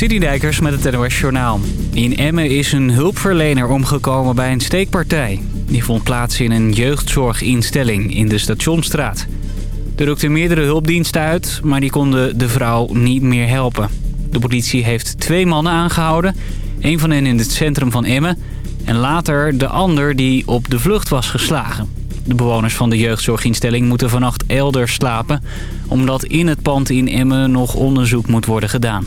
Citydijkers met het NOS Journaal. In Emmen is een hulpverlener omgekomen bij een steekpartij. Die vond plaats in een jeugdzorginstelling in de Stationstraat. Er rukten meerdere hulpdiensten uit, maar die konden de vrouw niet meer helpen. De politie heeft twee mannen aangehouden. Een van hen in het centrum van Emmen. En later de ander die op de vlucht was geslagen. De bewoners van de jeugdzorginstelling moeten vannacht elders slapen... omdat in het pand in Emmen nog onderzoek moet worden gedaan.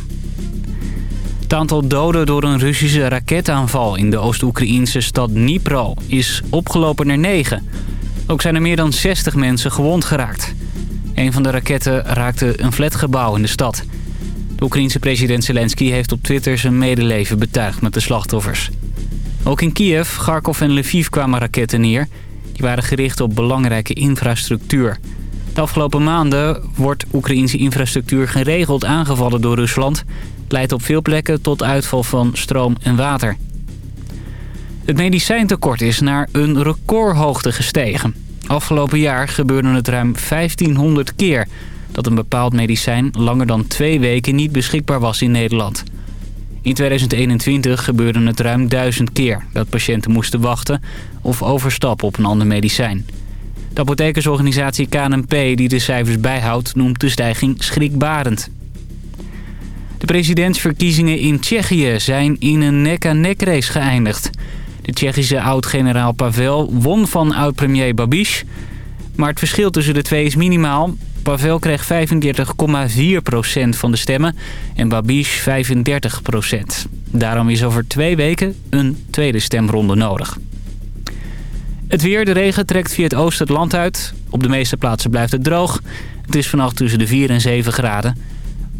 Het aantal doden door een Russische raketaanval in de Oost-Oekraïnse stad Dnipro is opgelopen naar 9. Ook zijn er meer dan 60 mensen gewond geraakt. Een van de raketten raakte een flatgebouw in de stad. De Oekraïense president Zelensky heeft op Twitter zijn medeleven betuigd met de slachtoffers. Ook in Kiev, Kharkov en Lviv kwamen raketten neer. Die waren gericht op belangrijke infrastructuur. De afgelopen maanden wordt Oekraïnse infrastructuur geregeld aangevallen door Rusland leidt op veel plekken tot uitval van stroom en water. Het medicijntekort is naar een recordhoogte gestegen. Afgelopen jaar gebeurde het ruim 1500 keer dat een bepaald medicijn langer dan twee weken niet beschikbaar was in Nederland. In 2021 gebeurde het ruim 1000 keer dat patiënten moesten wachten of overstappen op een ander medicijn. De apothekersorganisatie KNP die de cijfers bijhoudt noemt de stijging schrikbarend. De presidentsverkiezingen in Tsjechië zijn in een nek-aan-nek race geëindigd. De Tsjechische oud-generaal Pavel won van oud-premier Babiš. Maar het verschil tussen de twee is minimaal. Pavel kreeg 35,4% van de stemmen en Babiš 35%. Daarom is over twee weken een tweede stemronde nodig. Het weer, de regen trekt via het oosten het land uit. Op de meeste plaatsen blijft het droog. Het is vannacht tussen de 4 en 7 graden.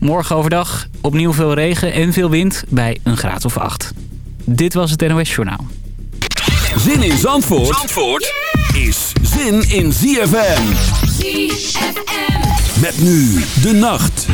Morgen overdag opnieuw veel regen en veel wind bij een graad of 8. Dit was het NOS Journaal. Zin in Zandvoort, Zandvoort is zin in ZFM. ZFM. Met nu de nacht.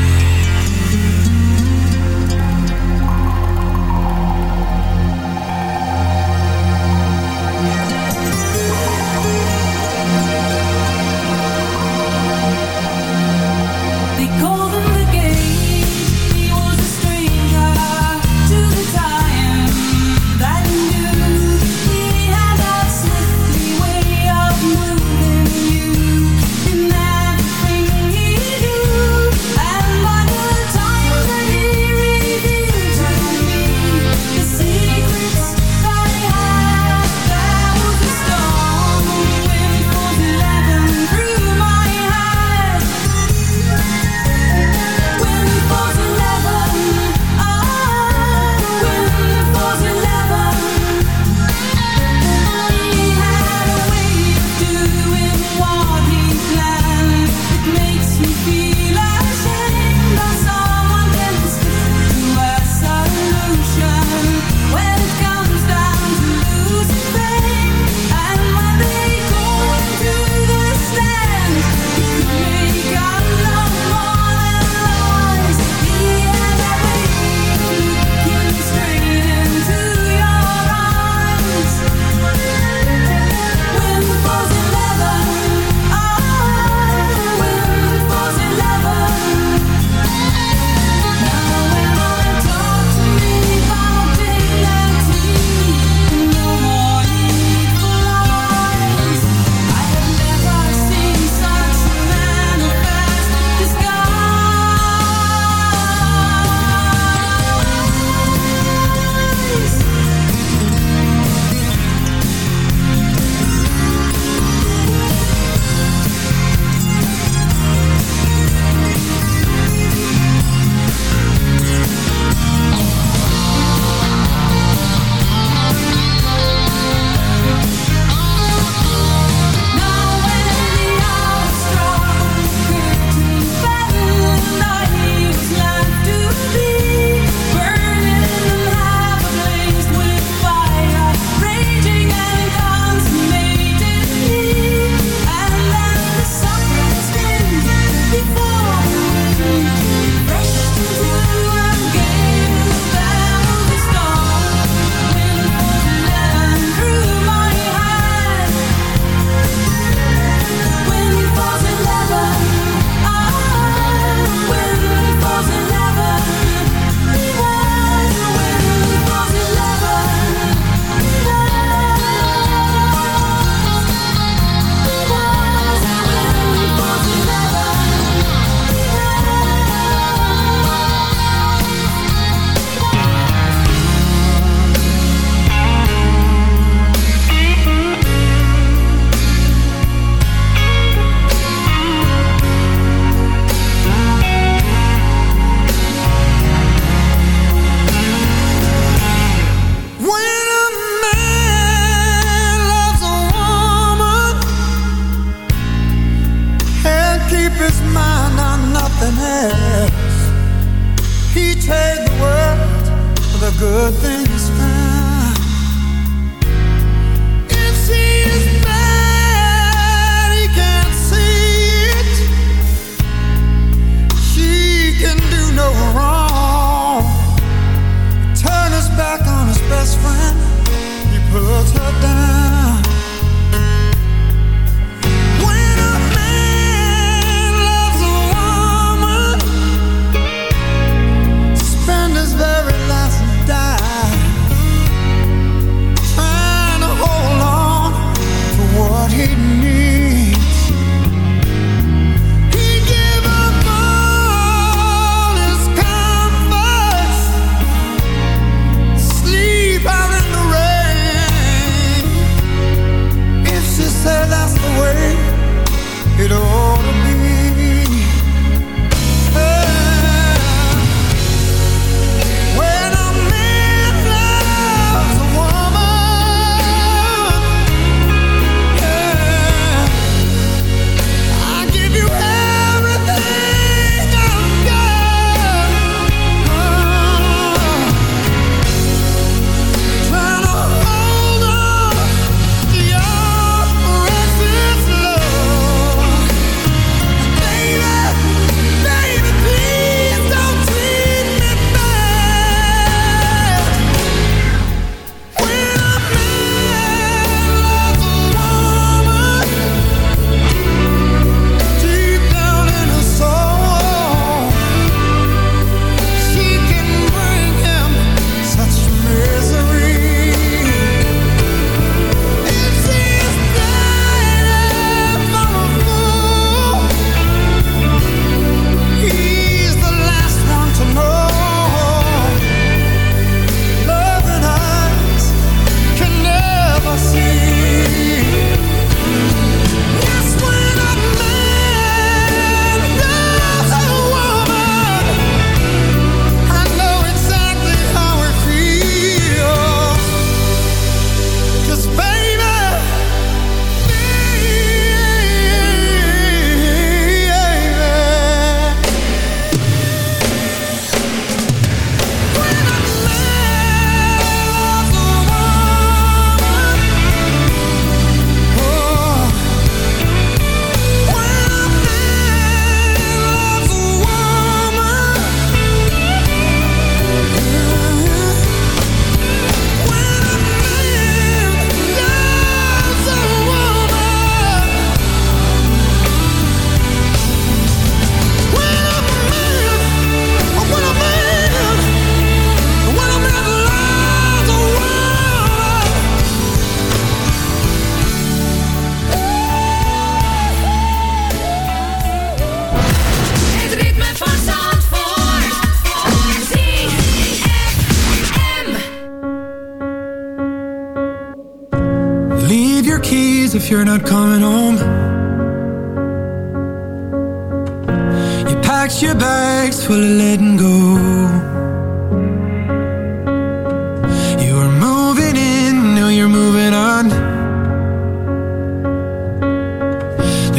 good things found.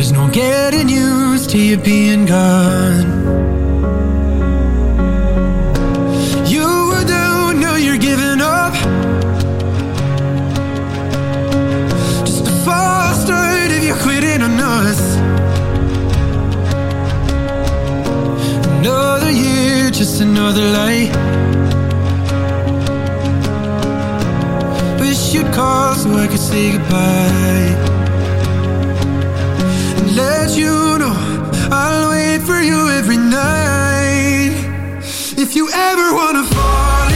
There's no getting used to you being gone. You were down, now you're giving up. Just a false start if you're quitting on us. Another year, just another light. Wish you'd call so I could say goodbye let you know I'll wait for you every night. If you ever wanna fall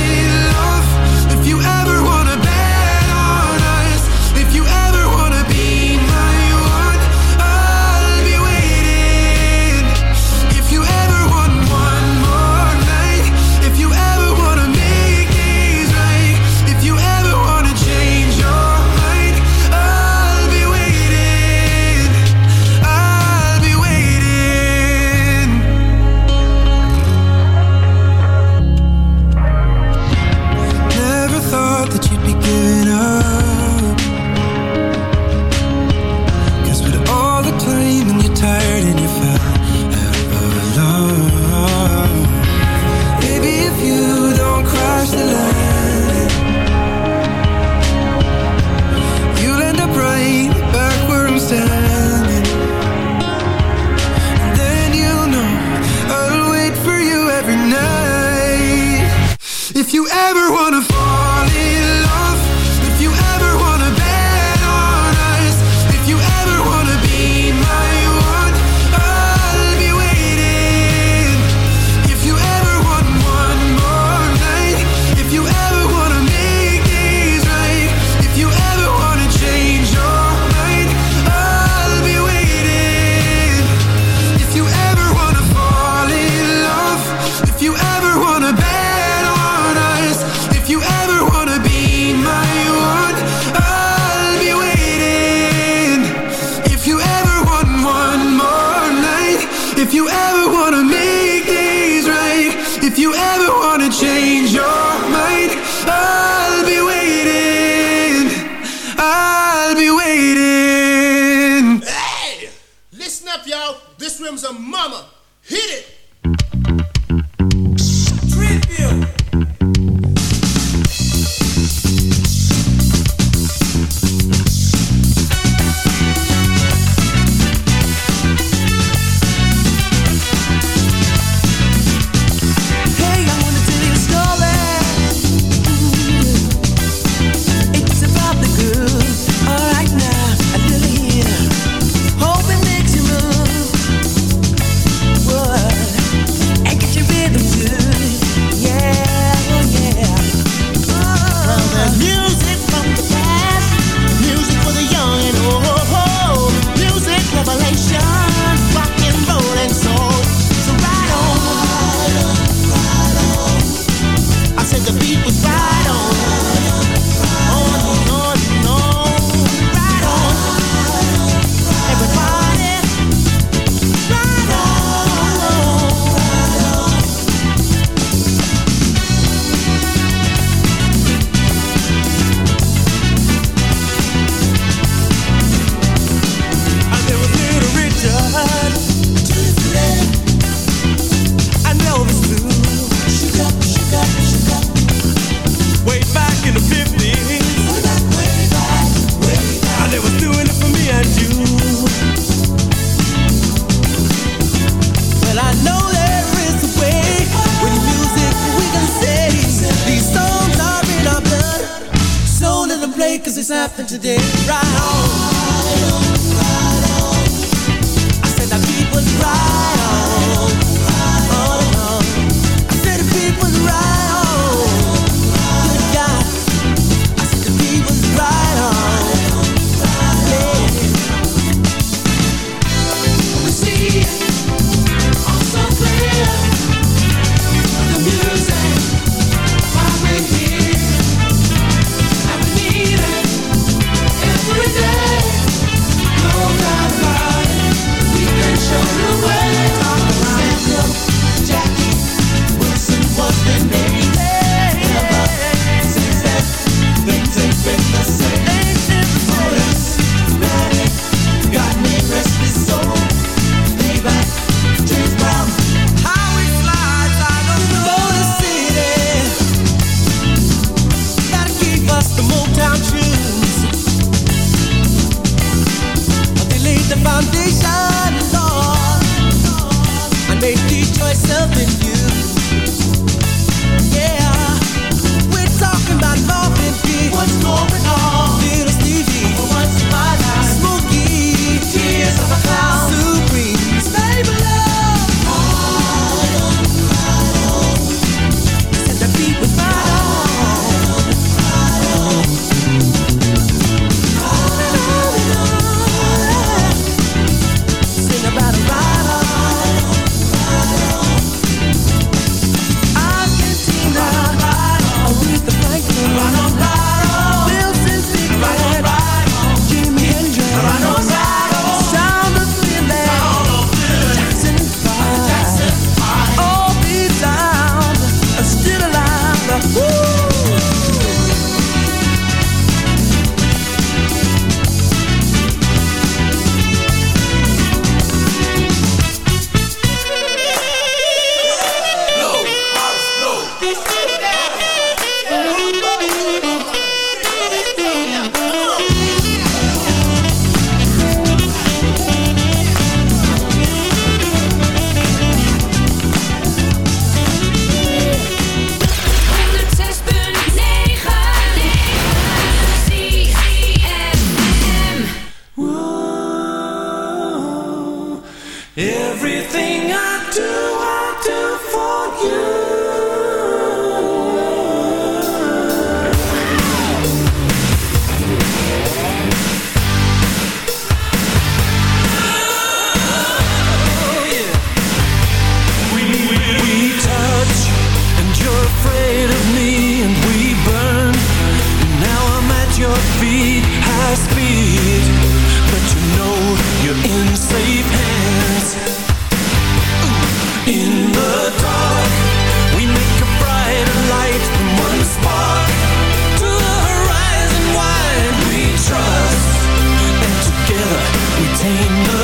entertainment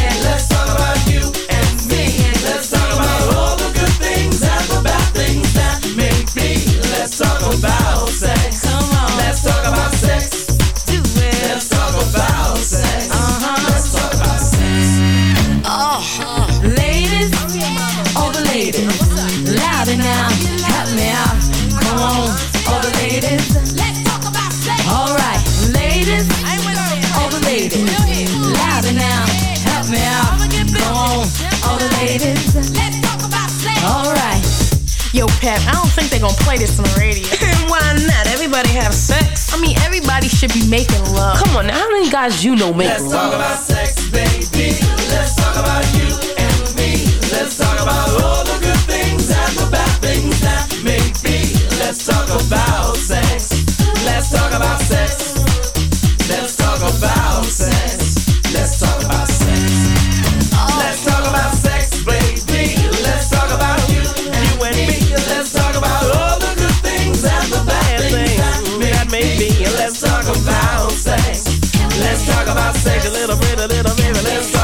Yo, Pep, I don't think they're gonna play this on the radio. Why not? Everybody have sex. I mean, everybody should be making love. Come on, now, how many guys you know make love? Let's talk about sex, baby. Let's talk about you sex a little bit, a little bit. Let's talk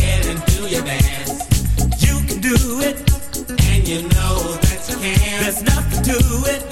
and do your dance. You can do it, and you know that you can. There's nothing to it.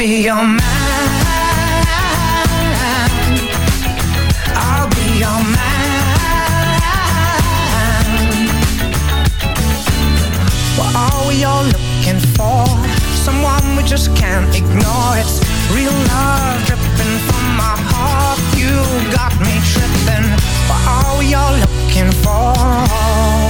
be your man. You're looking for? Someone we just can't ignore. It's real love dripping from my heart. You got me tripping. What are we all looking for?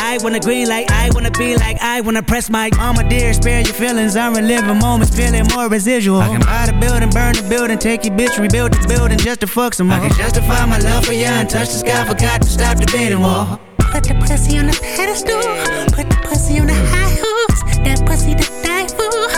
I wanna green like I wanna be like I wanna press my mama dear, spare your feelings. I'm reliving moments, feeling more residual. I can buy the building, burn the building, take your bitch, rebuild the building just to fuck some more. I can justify my love for you and touch the sky, forgot to stop the bidding wall. Put the pussy on the pedestal, put the pussy on the high horse. That pussy to die for,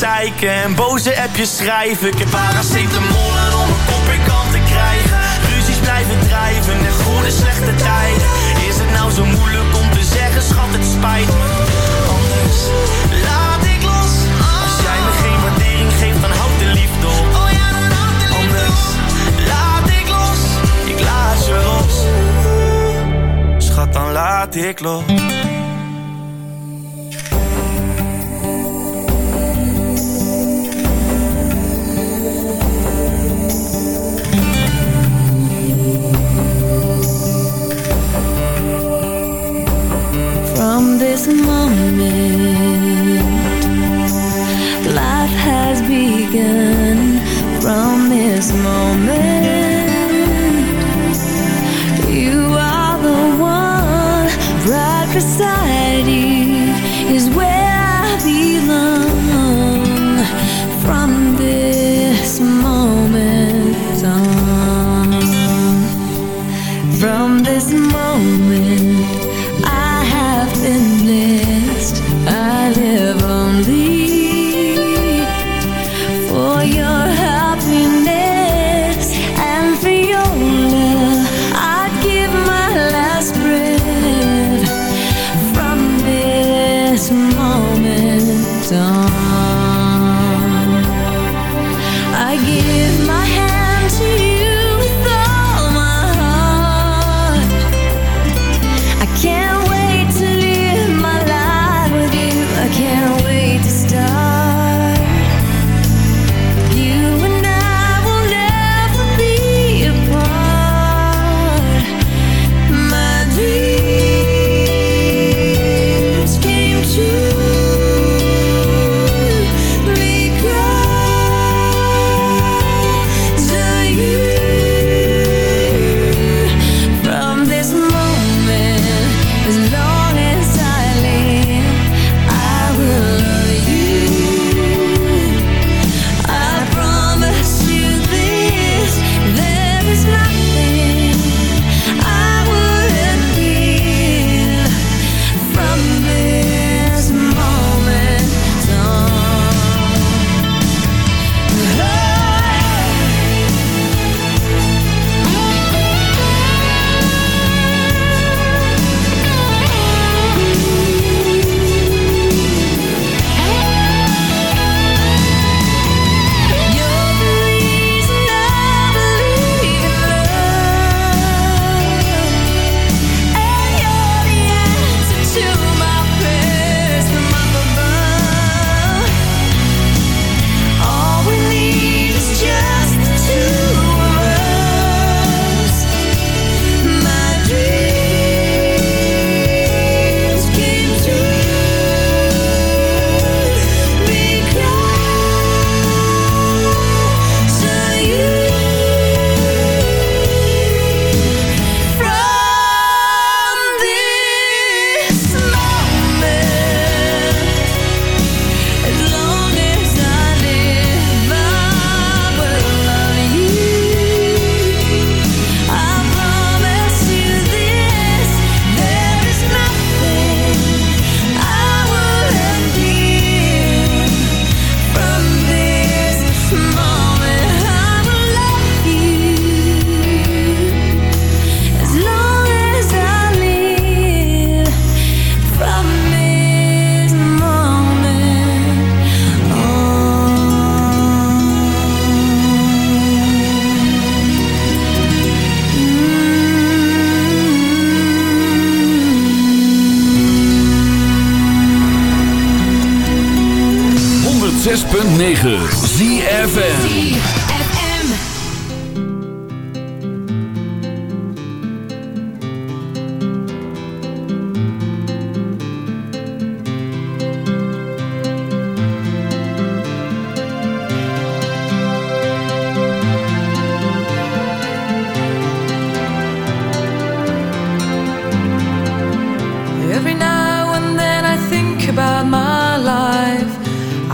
zeiken en boze appjes schrijven. Ik heb paracetamollen om mijn kop in kant te krijgen. Ruzies blijven drijven en goede slechte tijden. Is het nou zo moeilijk om te zeggen, schat het spijt me. Anders laat ik los. Als jij me geen waardering geeft, dan houd de liefde op. Anders laat ik los, ik laat je los. Schat, dan laat ik los this moment,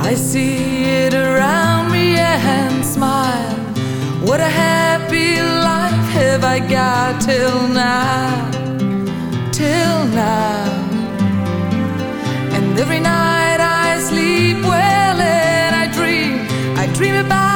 I see it around me and smile. What a happy life have I got till now, till now. And every night I sleep well and I dream, I dream about